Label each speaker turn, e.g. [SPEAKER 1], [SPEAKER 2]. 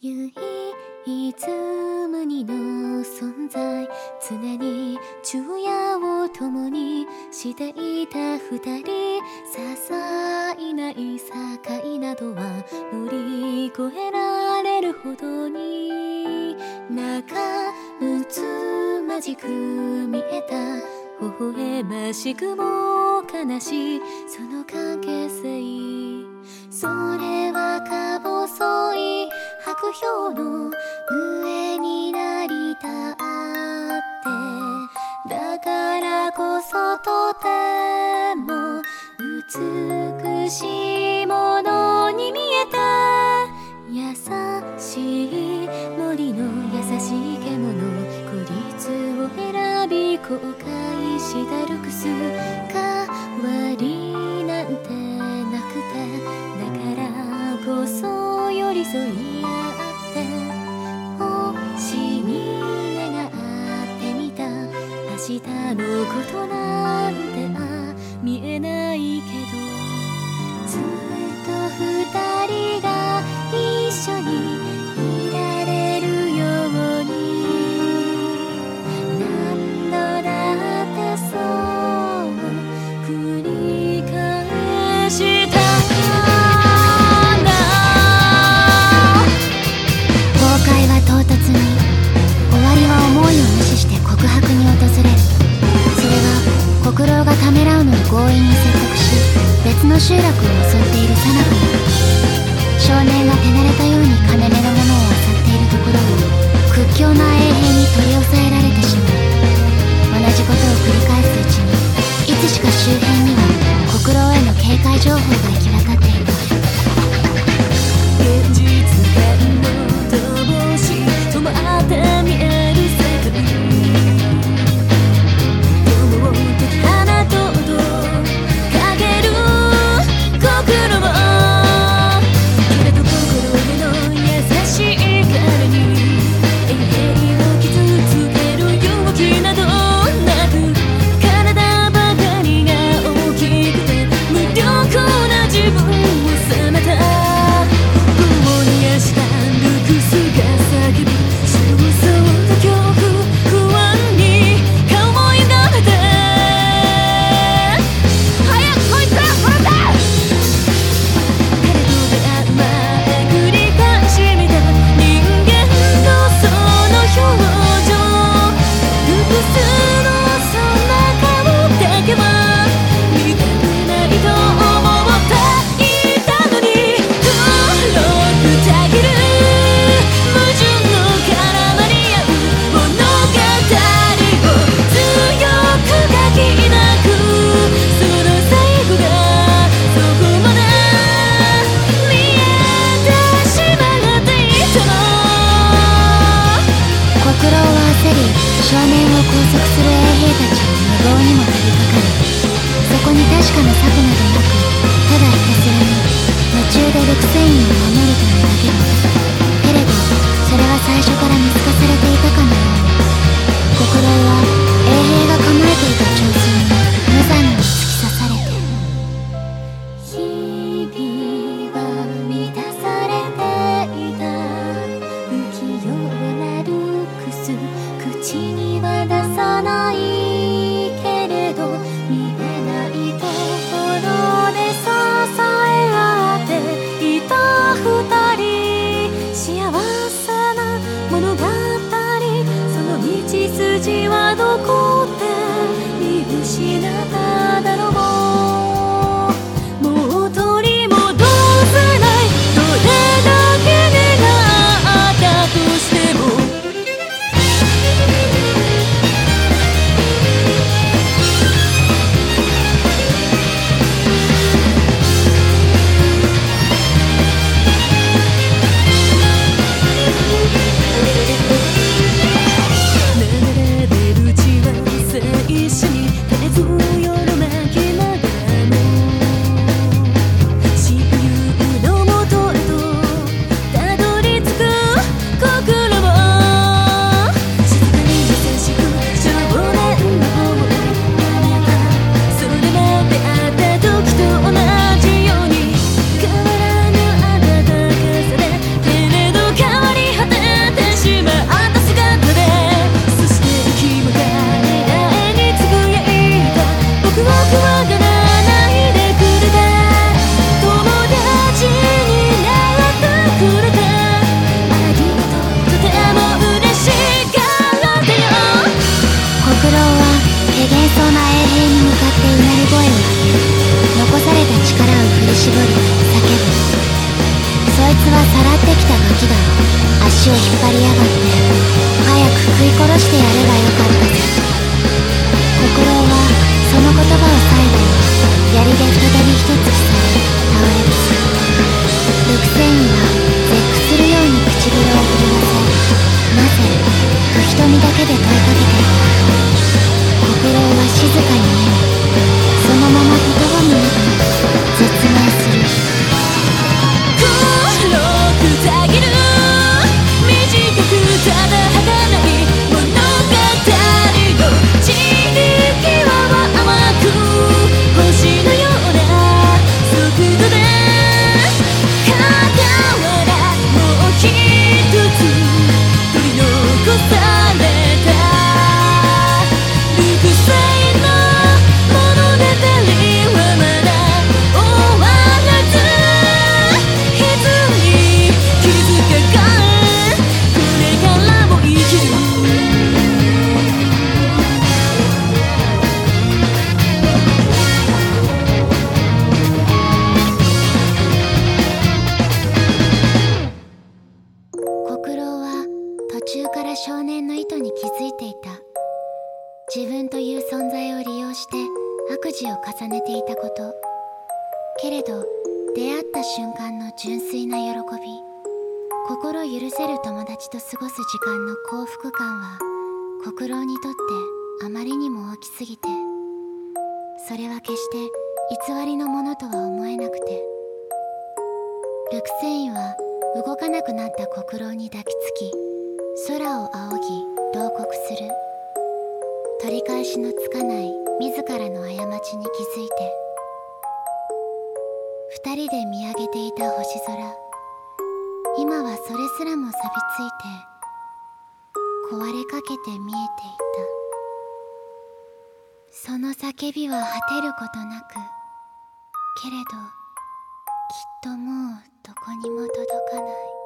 [SPEAKER 1] 唯一無二の存在常に昼夜を共にしていた二人些細ない境などは乗り越えられるほどに仲睦まじく見えた。微笑ましくも悲しい。その関係性。それ標の上になりたってだからこそとても美しいものに見えた優しい森の優しい獣孤立を選び後悔したルクス変わりなんてなくてだからこそ寄り添いのことなんてあ見えない
[SPEAKER 2] 集落を襲っているサナブ少年を拘束する衛兵たちは無謀にも飛びかかる。そこに確かな策などなくただひたすらに夢中で六千人を守るためだけの。
[SPEAKER 1] 気だ足
[SPEAKER 2] を引っ張りやがって早く食い殺してやればよかったぜ。心はその言葉を最後に槍で再び一
[SPEAKER 1] つ
[SPEAKER 2] 刻みけれど出会った瞬間の純粋な喜び心許せる友達と過ごす時間の幸福感は国郎にとってあまりにも大きすぎてそれは決して偽りのものとは思えなくてルクセインは動かなくなった国郎に抱きつき空を仰ぎ慟哭する。取り返しのつかない自らの過ちに気づいて2人で見上げていた星空。今はそれすらも錆びついて壊れかけて見えていた。その叫びは果てることなくけれどきっともうどこにも届かない。